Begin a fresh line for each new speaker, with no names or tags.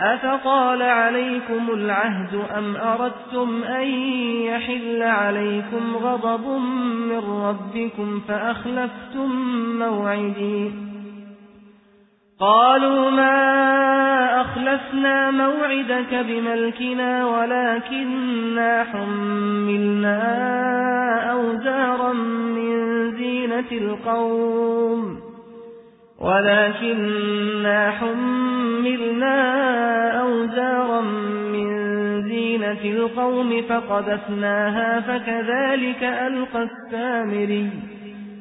أفقال عليكم العهد أم أردتم أن يحل عليكم غضب من ربكم فأخلفتم موعدي؟ قالوا ما أخلفنا موعدك بملكنا ولكننا حملنا أوزارا من زينة القوم ولكننا حملنا زينة القوم فقدفناها فكذلك ألقى السامري.